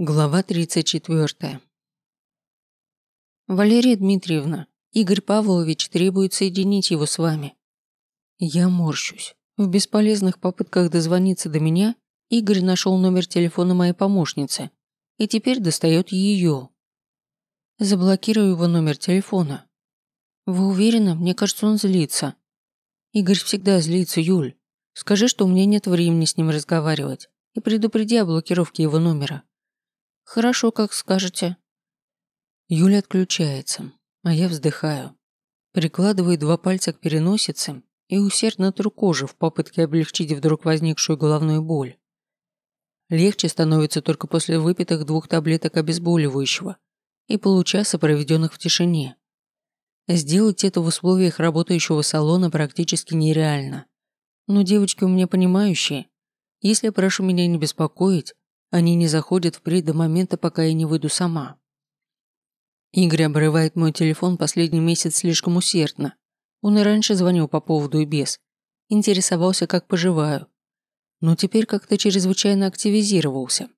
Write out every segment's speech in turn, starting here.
Глава 34. Валерия Дмитриевна, Игорь Павлович требует соединить его с вами. Я морщусь. В бесполезных попытках дозвониться до меня Игорь нашел номер телефона моей помощницы и теперь достает ее. Заблокирую его номер телефона. Вы уверены? Мне кажется, он злится. Игорь всегда злится, Юль. Скажи, что у меня нет времени с ним разговаривать и предупреди о блокировке его номера. Хорошо, как скажете. Юля отключается, а я вздыхаю. Прикладываю два пальца к переносице и усердно тру кожу в попытке облегчить вдруг возникшую головную боль. Легче становится только после выпитых двух таблеток обезболивающего и получаса, проведенных в тишине. Сделать это в условиях работающего салона практически нереально. Но девочки у меня понимающие. Если прошу меня не беспокоить, они не заходят впредь до момента, пока я не выйду сама. Игорь обрывает мой телефон последний месяц слишком усердно. Он и раньше звонил по поводу и без. Интересовался, как поживаю. Но теперь как-то чрезвычайно активизировался.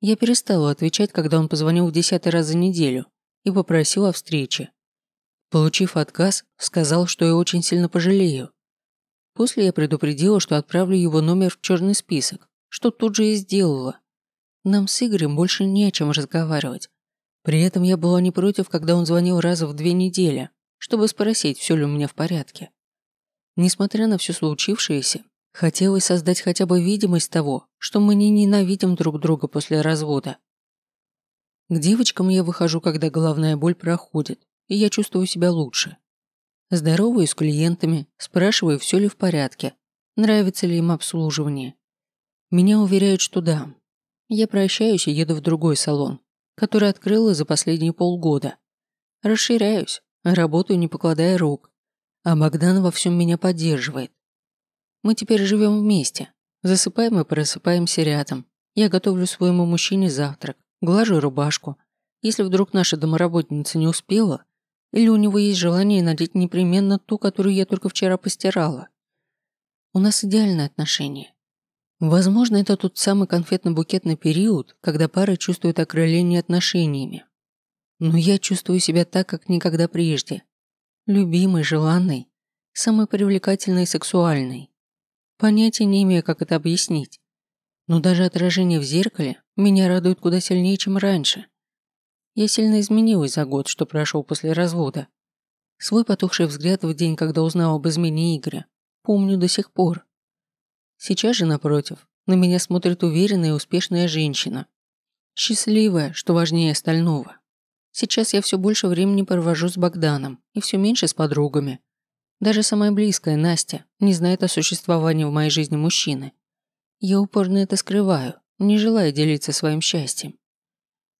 Я перестала отвечать, когда он позвонил в десятый раз за неделю и попросил о встрече. Получив отказ, сказал, что я очень сильно пожалею. После я предупредила, что отправлю его номер в черный список, что тут же и сделала. Нам с Игорем больше не о чем разговаривать. При этом я была не против, когда он звонил раз в две недели, чтобы спросить, все ли у меня в порядке. Несмотря на все случившееся, хотелось создать хотя бы видимость того, что мы не ненавидим друг друга после развода. К девочкам я выхожу, когда головная боль проходит, и я чувствую себя лучше. Здороваюсь с клиентами, спрашиваю, все ли в порядке, нравится ли им обслуживание. Меня уверяют, что да, я прощаюсь и еду в другой салон, который открыла за последние полгода. Расширяюсь, работаю не покладая рук, а Богдан во всем меня поддерживает. Мы теперь живем вместе, засыпаем и просыпаемся рядом. Я готовлю своему мужчине завтрак, глажу рубашку. Если вдруг наша домоработница не успела, или у него есть желание надеть непременно ту, которую я только вчера постирала. У нас идеальные отношения. Возможно, это тот самый конфетно-букетный период, когда пара чувствует окрыление отношениями. Но я чувствую себя так, как никогда прежде. Любимый, желанный, самый привлекательный и сексуальный. Понятия не имею, как это объяснить. Но даже отражение в зеркале меня радует куда сильнее, чем раньше. Я сильно изменилась за год, что прошел после развода. Свой потухший взгляд в день, когда узнал об измене Игоря, помню до сих пор. Сейчас же, напротив, на меня смотрит уверенная и успешная женщина. Счастливая, что важнее остального. Сейчас я все больше времени провожу с Богданом и все меньше с подругами. Даже самая близкая, Настя, не знает о существовании в моей жизни мужчины. Я упорно это скрываю, не желая делиться своим счастьем.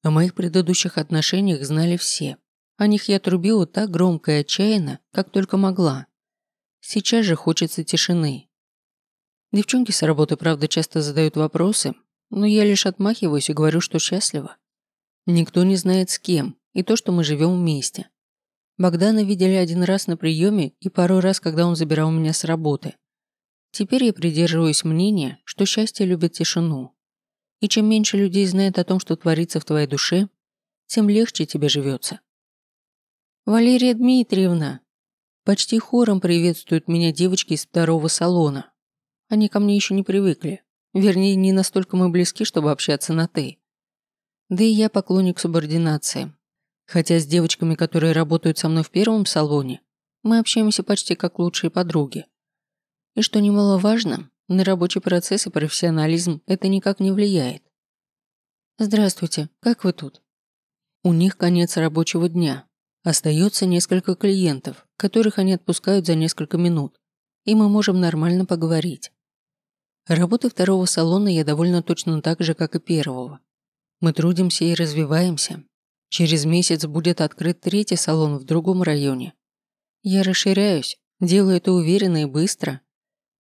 О моих предыдущих отношениях знали все. О них я трубила так громко и отчаянно, как только могла. Сейчас же хочется тишины, Девчонки с работы, правда, часто задают вопросы, но я лишь отмахиваюсь и говорю, что счастлива. Никто не знает с кем, и то, что мы живем вместе. Богдана видели один раз на приеме и пару раз, когда он забирал меня с работы. Теперь я придерживаюсь мнения, что счастье любит тишину. И чем меньше людей знает о том, что творится в твоей душе, тем легче тебе живется. «Валерия Дмитриевна!» Почти хором приветствуют меня девочки из второго салона. Они ко мне еще не привыкли. Вернее, не настолько мы близки, чтобы общаться на «ты». Да и я поклонник субординации. Хотя с девочками, которые работают со мной в первом салоне, мы общаемся почти как лучшие подруги. И что немаловажно, на рабочий процесс и профессионализм это никак не влияет. Здравствуйте, как вы тут? У них конец рабочего дня. Остается несколько клиентов, которых они отпускают за несколько минут, и мы можем нормально поговорить. Работы второго салона я довольно точно так же, как и первого. Мы трудимся и развиваемся. Через месяц будет открыт третий салон в другом районе. Я расширяюсь, делаю это уверенно и быстро.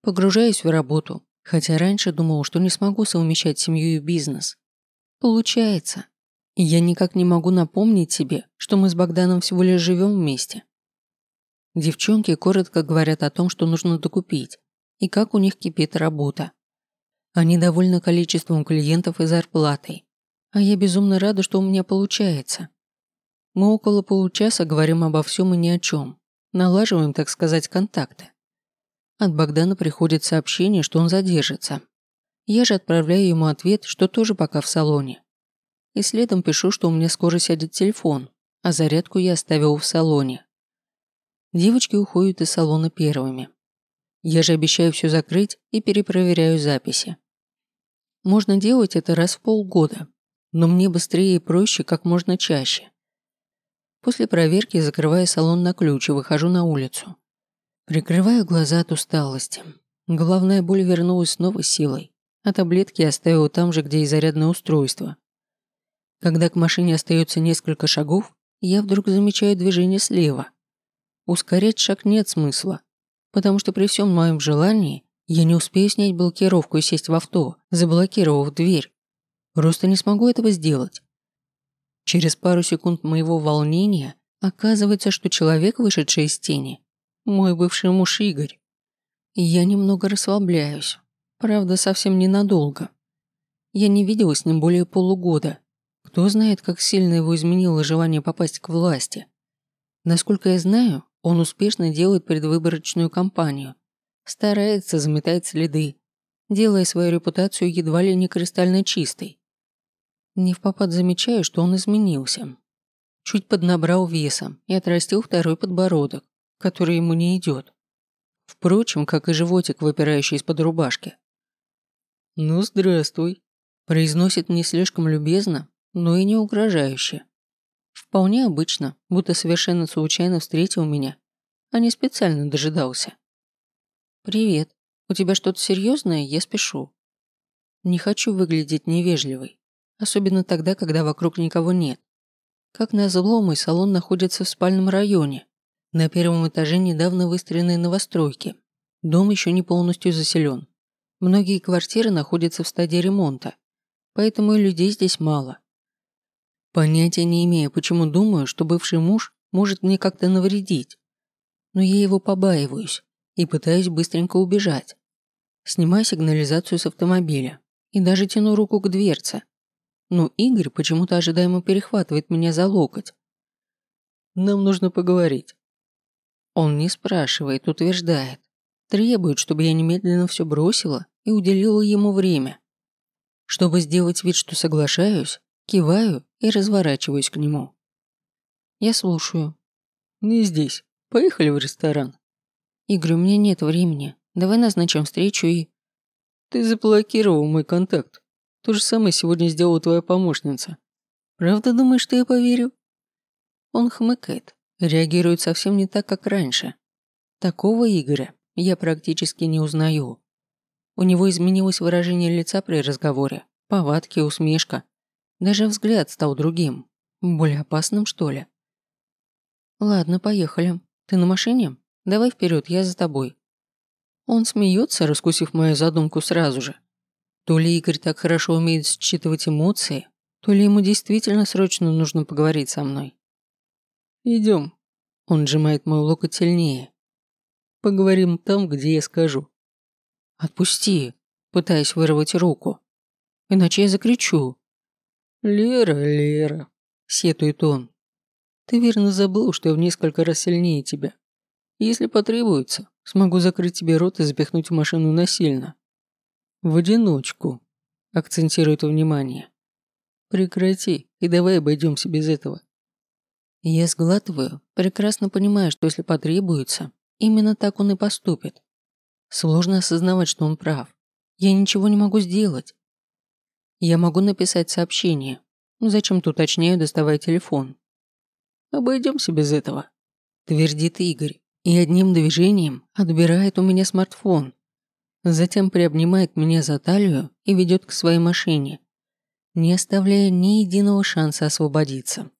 Погружаюсь в работу, хотя раньше думал, что не смогу совмещать семью и бизнес. Получается. Я никак не могу напомнить себе, что мы с Богданом всего лишь живем вместе. Девчонки коротко говорят о том, что нужно докупить, и как у них кипит работа. Они довольны количеством клиентов и зарплатой. А я безумно рада, что у меня получается. Мы около получаса говорим обо всем и ни о чем. Налаживаем, так сказать, контакты. От Богдана приходит сообщение, что он задержится. Я же отправляю ему ответ, что тоже пока в салоне. И следом пишу, что у меня скоро сядет телефон, а зарядку я оставил в салоне. Девочки уходят из салона первыми. Я же обещаю все закрыть и перепроверяю записи. Можно делать это раз в полгода, но мне быстрее и проще как можно чаще. После проверки закрываю салон на ключ и выхожу на улицу. Прикрываю глаза от усталости. Головная боль вернулась с новой силой, а таблетки оставил там же, где и зарядное устройство. Когда к машине остается несколько шагов, я вдруг замечаю движение слева. Ускорять шаг нет смысла, потому что при всем моем желании я не успею снять блокировку и сесть в авто, заблокировав дверь. Просто не смогу этого сделать. Через пару секунд моего волнения оказывается, что человек, вышедший из тени, мой бывший муж Игорь. я немного расслабляюсь. Правда, совсем ненадолго. Я не видела с ним более полугода. Кто знает, как сильно его изменило желание попасть к власти. Насколько я знаю, он успешно делает предвыборочную кампанию, старается заметать следы, делая свою репутацию едва ли не кристально чистой. Не в попад замечаю, что он изменился. Чуть поднабрал весом и отрастил второй подбородок, который ему не идет. Впрочем, как и животик, выпирающий из-под рубашки. «Ну, здравствуй», – произносит не слишком любезно, но и не угрожающе. Вполне обычно, будто совершенно случайно встретил меня, а не специально дожидался. «Привет. У тебя что-то серьезное? Я спешу». Не хочу выглядеть невежливой, особенно тогда, когда вокруг никого нет. Как назло, мой салон находится в спальном районе. На первом этаже недавно выстроены новостройки. Дом еще не полностью заселен. Многие квартиры находятся в стадии ремонта, поэтому и людей здесь мало. Понятия не имею, почему думаю, что бывший муж может мне как-то навредить. Но я его побаиваюсь и пытаюсь быстренько убежать. Снимаю сигнализацию с автомобиля и даже тяну руку к дверце. Но Игорь почему-то ожидаемо перехватывает меня за локоть. «Нам нужно поговорить». Он не спрашивает, утверждает. Требует, чтобы я немедленно все бросила и уделила ему время. Чтобы сделать вид, что соглашаюсь, киваю и разворачиваюсь к нему. Я слушаю. «Не здесь. Поехали в ресторан». «Игорь, у меня нет времени. Давай назначим встречу и...» «Ты заблокировал мой контакт. То же самое сегодня сделала твоя помощница. Правда думаешь, что я поверю?» Он хмыкает, реагирует совсем не так, как раньше. Такого Игоря я практически не узнаю. У него изменилось выражение лица при разговоре, повадки, усмешка. Даже взгляд стал другим. Более опасным, что ли? Ладно, поехали. Ты на машине? Давай вперед, я за тобой. Он смеется, раскусив мою задумку сразу же. То ли Игорь так хорошо умеет считывать эмоции, то ли ему действительно срочно нужно поговорить со мной. Идем. Он сжимает мой локоть сильнее. Поговорим там, где я скажу. Отпусти, пытаясь вырвать руку. Иначе я закричу. «Лера, Лера», – сетует он. «Ты верно забыл, что я в несколько раз сильнее тебя. Если потребуется, смогу закрыть тебе рот и запихнуть в машину насильно. В одиночку», – акцентирует внимание. «Прекрати, и давай обойдемся без этого». Я сглатываю, прекрасно понимая, что если потребуется, именно так он и поступит. Сложно осознавать, что он прав. Я ничего не могу сделать. Я могу написать сообщение. Зачем-то уточняю, доставая телефон. Обойдемся без этого. Твердит Игорь. И одним движением отбирает у меня смартфон. Затем приобнимает меня за талию и ведет к своей машине, не оставляя ни единого шанса освободиться.